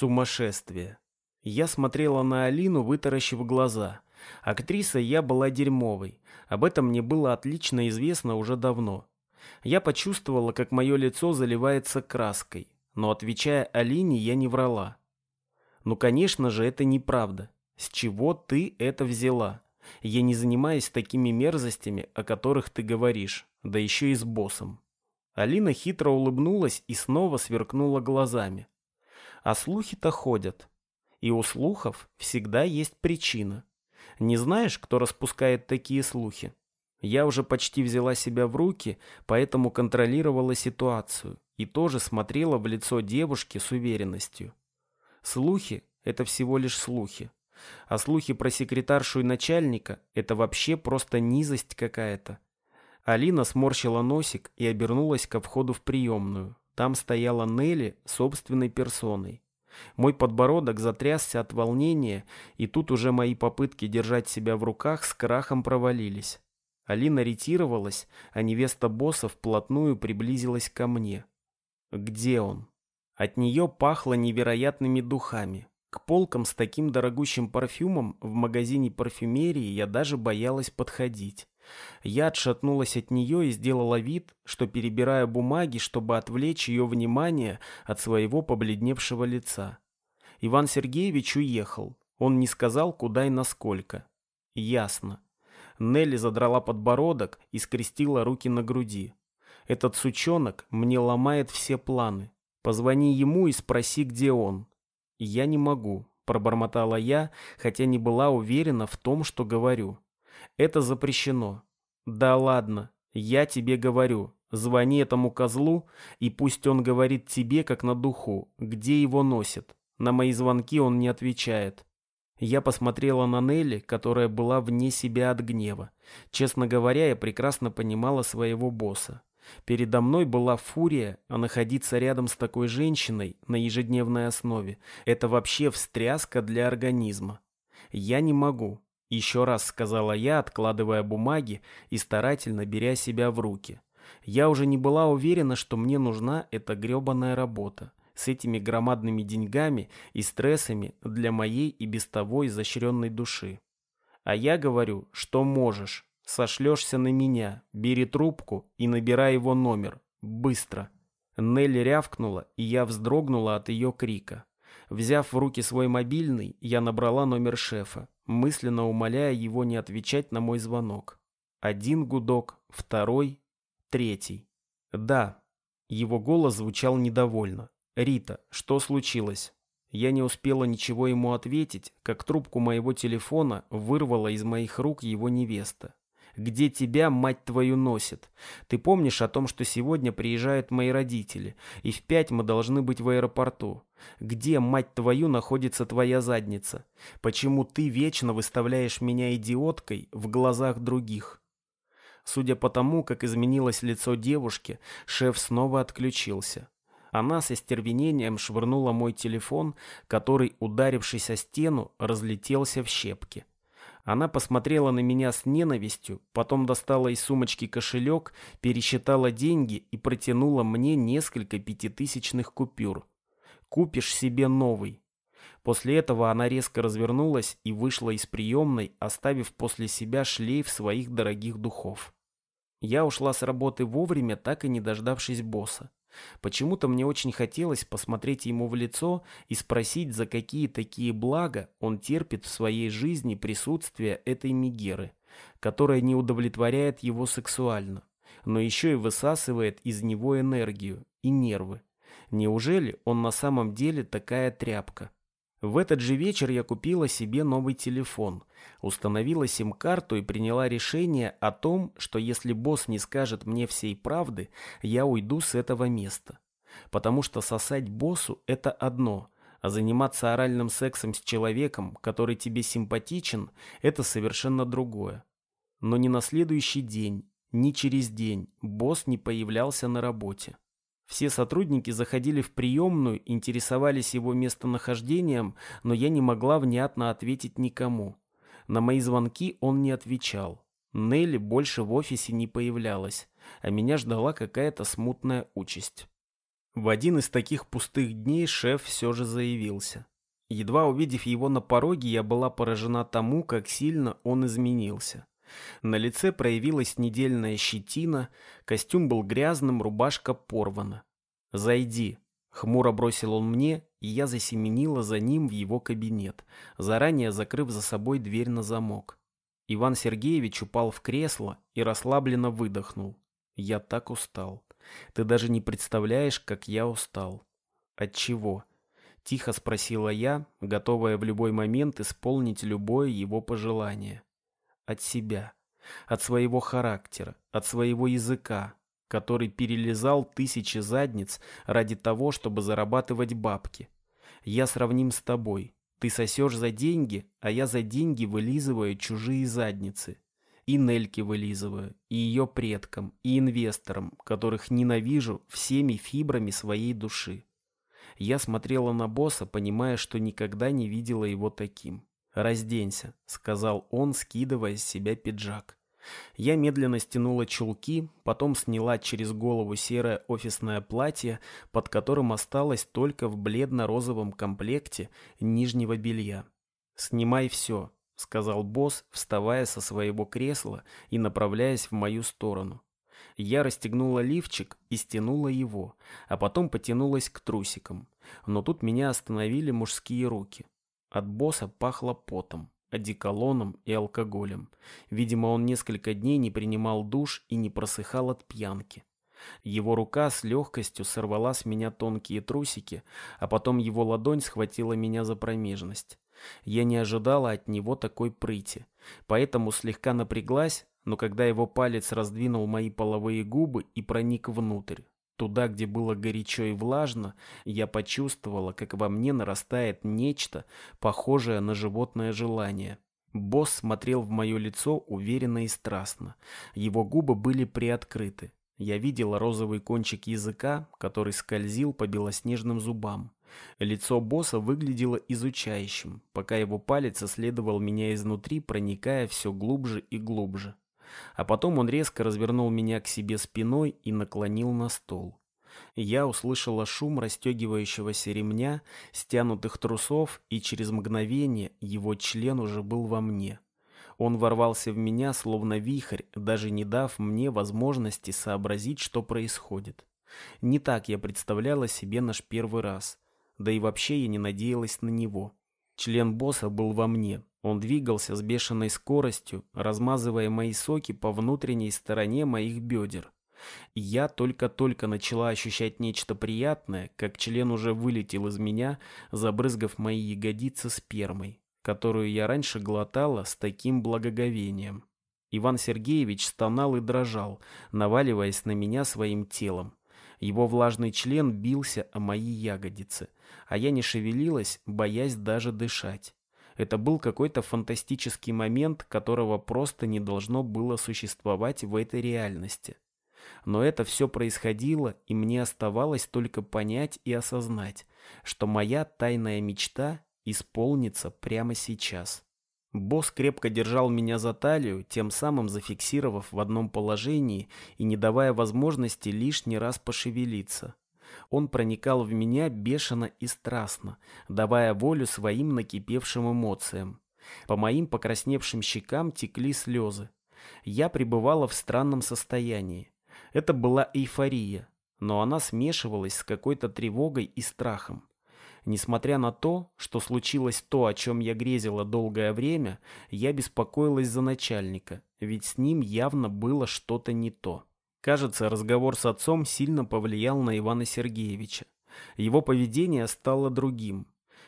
Сумасшествие. Я смотрела на Алину, вытаращив глаза. Актриса я была дерьмовой. Об этом мне было отлично известно уже давно. Я почувствовала, как мое лицо заливается краской. Но отвечая Алине, я не врала. Ну, конечно же, это неправда. С чего ты это взяла? Я не занимаюсь такими мерзостями, о которых ты говоришь, да еще и с боссом. Алина хитро улыбнулась и снова сверкнула глазами. А слухи-то ходят. И у слухов всегда есть причина. Не знаешь, кто распускает такие слухи? Я уже почти взяла себя в руки, поэтому контролировала ситуацию и тоже смотрела в лицо девушки с уверенностью. Слухи – это всего лишь слухи. А слухи про секретаршу и начальника – это вообще просто низость какая-то. Алина сморщила носик и обернулась ко входу в приемную. Там стояла Нелли собственной персоной. Мой подбородок затрясся от волнения, и тут уже мои попытки держать себя в руках с крахом провалились. Алина ретировалась, а невеста босса вплотную приблизилась ко мне. Где он? От нее пахло невероятными духами. К полкам с таким дорогущим парфюмом в магазине парфюмерии я даже боялась подходить. Я отшатнулась от нее и сделала вид, что перебираю бумаги, чтобы отвлечь ее внимание от своего побледневшего лица. Иван Сергеевич уехал. Он не сказал, куда и насколько. Ясно. Нелли задрала подбородок и скрестила руки на груди. Этот сучонок мне ломает все планы. Позвони ему и спроси, где он. «Я не могу», – пробормотала я, хотя не была уверена в том, что говорю. «Это запрещено». «Да ладно, я тебе говорю, звони этому козлу, и пусть он говорит тебе, как на духу, где его носит. На мои звонки он не отвечает». Я посмотрела на Нелли, которая была вне себя от гнева. Честно говоря, я прекрасно понимала своего босса. Передо мной была фурия, а находиться рядом с такой женщиной на ежедневной основе – это вообще встряска для организма. Я не могу, еще раз сказала я, откладывая бумаги и старательно беря себя в руки. Я уже не была уверена, что мне нужна эта гребаная работа с этими громадными деньгами и стрессами для моей и без того изощренной души. А я говорю, что можешь, Сошлешься на меня, бери трубку и набирай его номер. Быстро. Нелли рявкнула, и я вздрогнула от ее крика. Взяв в руки свой мобильный, я набрала номер шефа, мысленно умоляя его не отвечать на мой звонок. Один гудок, второй, третий. «Да». Его голос звучал недовольно. «Рита, что случилось?» Я не успела ничего ему ответить, как трубку моего телефона вырвала из моих рук его невеста где тебя, мать твою, носит. Ты помнишь о том, что сегодня приезжают мои родители, и в пять мы должны быть в аэропорту? Где, мать твою, находится твоя задница? Почему ты вечно выставляешь меня идиоткой в глазах других? Судя по тому, как изменилось лицо девушки, шеф снова отключился. Она с остервенением швырнула мой телефон, который, ударившись о стену, разлетелся в щепки. Она посмотрела на меня с ненавистью, потом достала из сумочки кошелек, пересчитала деньги и протянула мне несколько пятитысячных купюр. «Купишь себе новый». После этого она резко развернулась и вышла из приемной, оставив после себя шлейф своих дорогих духов. Я ушла с работы вовремя, так и не дождавшись босса. Почему-то мне очень хотелось посмотреть ему в лицо и спросить, за какие такие блага он терпит в своей жизни присутствие этой Мегеры, которая не удовлетворяет его сексуально, но еще и высасывает из него энергию и нервы. Неужели он на самом деле такая тряпка? В этот же вечер я купила себе новый телефон, установила сим-карту и приняла решение о том, что если босс не скажет мне всей правды, я уйду с этого места. Потому что сосать боссу – это одно, а заниматься оральным сексом с человеком, который тебе симпатичен – это совершенно другое. Но ни на следующий день, ни через день босс не появлялся на работе. Все сотрудники заходили в приемную, интересовались его местонахождением, но я не могла внятно ответить никому. На мои звонки он не отвечал. Нелли больше в офисе не появлялась, а меня ждала какая-то смутная участь. В один из таких пустых дней шеф все же заявился. Едва увидев его на пороге, я была поражена тому, как сильно он изменился. На лице проявилась недельная щетина, костюм был грязным, рубашка порвана. «Зайди», — хмуро бросил он мне, и я засеменила за ним в его кабинет, заранее закрыв за собой дверь на замок. Иван Сергеевич упал в кресло и расслабленно выдохнул. «Я так устал. Ты даже не представляешь, как я устал». «От чего?» — тихо спросила я, готовая в любой момент исполнить любое его пожелание от себя, от своего характера, от своего языка, который перелезал тысячи задниц ради того, чтобы зарабатывать бабки. Я сравним с тобой. Ты сосешь за деньги, а я за деньги вылизываю чужие задницы. И Нельке вылизываю, и ее предкам, и инвесторам, которых ненавижу всеми фибрами своей души. Я смотрела на босса, понимая, что никогда не видела его таким. «Разденься», — сказал он, скидывая с себя пиджак. Я медленно стянула чулки, потом сняла через голову серое офисное платье, под которым осталось только в бледно-розовом комплекте нижнего белья. «Снимай все», — сказал босс, вставая со своего кресла и направляясь в мою сторону. Я расстегнула лифчик и стянула его, а потом потянулась к трусикам. Но тут меня остановили мужские руки. От босса пахло потом, одеколоном и алкоголем. Видимо, он несколько дней не принимал душ и не просыхал от пьянки. Его рука с легкостью сорвала с меня тонкие трусики, а потом его ладонь схватила меня за промежность. Я не ожидала от него такой прыти, поэтому слегка напряглась, но когда его палец раздвинул мои половые губы и проник внутрь, Туда, где было горячо и влажно, я почувствовала, как во мне нарастает нечто, похожее на животное желание. Босс смотрел в мое лицо уверенно и страстно. Его губы были приоткрыты. Я видела розовый кончик языка, который скользил по белоснежным зубам. Лицо босса выглядело изучающим, пока его палец исследовал меня изнутри, проникая все глубже и глубже. А потом он резко развернул меня к себе спиной и наклонил на стол. Я услышала шум расстегивающегося ремня, стянутых трусов, и через мгновение его член уже был во мне. Он ворвался в меня, словно вихрь, даже не дав мне возможности сообразить, что происходит. Не так я представляла себе наш первый раз. Да и вообще я не надеялась на него. Член босса был во мне, он двигался с бешеной скоростью, размазывая мои соки по внутренней стороне моих бедер. я только-только начала ощущать нечто приятное, как член уже вылетел из меня, забрызгав мои ягодицы спермой, которую я раньше глотала с таким благоговением. Иван Сергеевич стонал и дрожал, наваливаясь на меня своим телом. Его влажный член бился о мои ягодицы, а я не шевелилась, боясь даже дышать. Это был какой-то фантастический момент, которого просто не должно было существовать в этой реальности. Но это все происходило, и мне оставалось только понять и осознать, что моя тайная мечта исполнится прямо сейчас. Босс крепко держал меня за талию, тем самым зафиксировав в одном положении и не давая возможности лишний раз пошевелиться. Он проникал в меня бешено и страстно, давая волю своим накипевшим эмоциям. По моим покрасневшим щекам текли слезы. Я пребывала в странном состоянии. Это была эйфория, но она смешивалась с какой-то тревогой и страхом. Несмотря на то, что случилось то, о чем я грезила долгое время, я беспокоилась за начальника, ведь с ним явно было что-то не то. Кажется, разговор с отцом сильно повлиял на Ивана Сергеевича. Его поведение стало другим.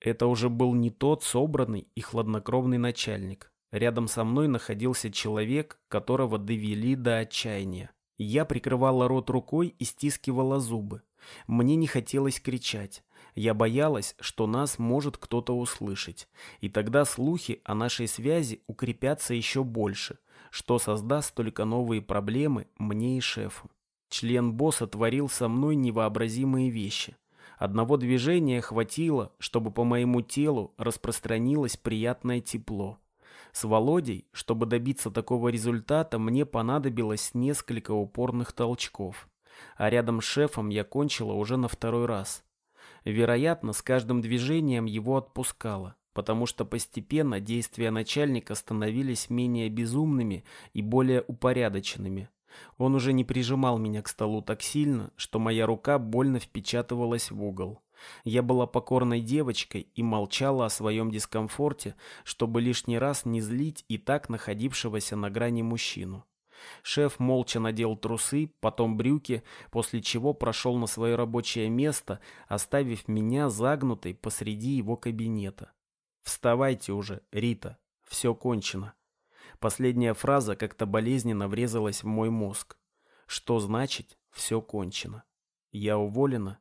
Это уже был не тот собранный и хладнокровный начальник. Рядом со мной находился человек, которого довели до отчаяния. Я прикрывала рот рукой и стискивала зубы. Мне не хотелось кричать. Я боялась, что нас может кто-то услышать. И тогда слухи о нашей связи укрепятся еще больше что создаст только новые проблемы мне и шефу. Член босса творил со мной невообразимые вещи. Одного движения хватило, чтобы по моему телу распространилось приятное тепло. С Володей, чтобы добиться такого результата, мне понадобилось несколько упорных толчков. А рядом с шефом я кончила уже на второй раз. Вероятно, с каждым движением его отпускало, потому что постепенно действия начальника становились менее безумными и более упорядоченными. Он уже не прижимал меня к столу так сильно, что моя рука больно впечатывалась в угол. Я была покорной девочкой и молчала о своем дискомфорте, чтобы лишний раз не злить и так находившегося на грани мужчину. Шеф молча надел трусы, потом брюки, после чего прошел на свое рабочее место, оставив меня загнутой посреди его кабинета. «Вставайте уже, Рита, все кончено». Последняя фраза как-то болезненно врезалась в мой мозг. Что значит «все кончено»? Я уволена?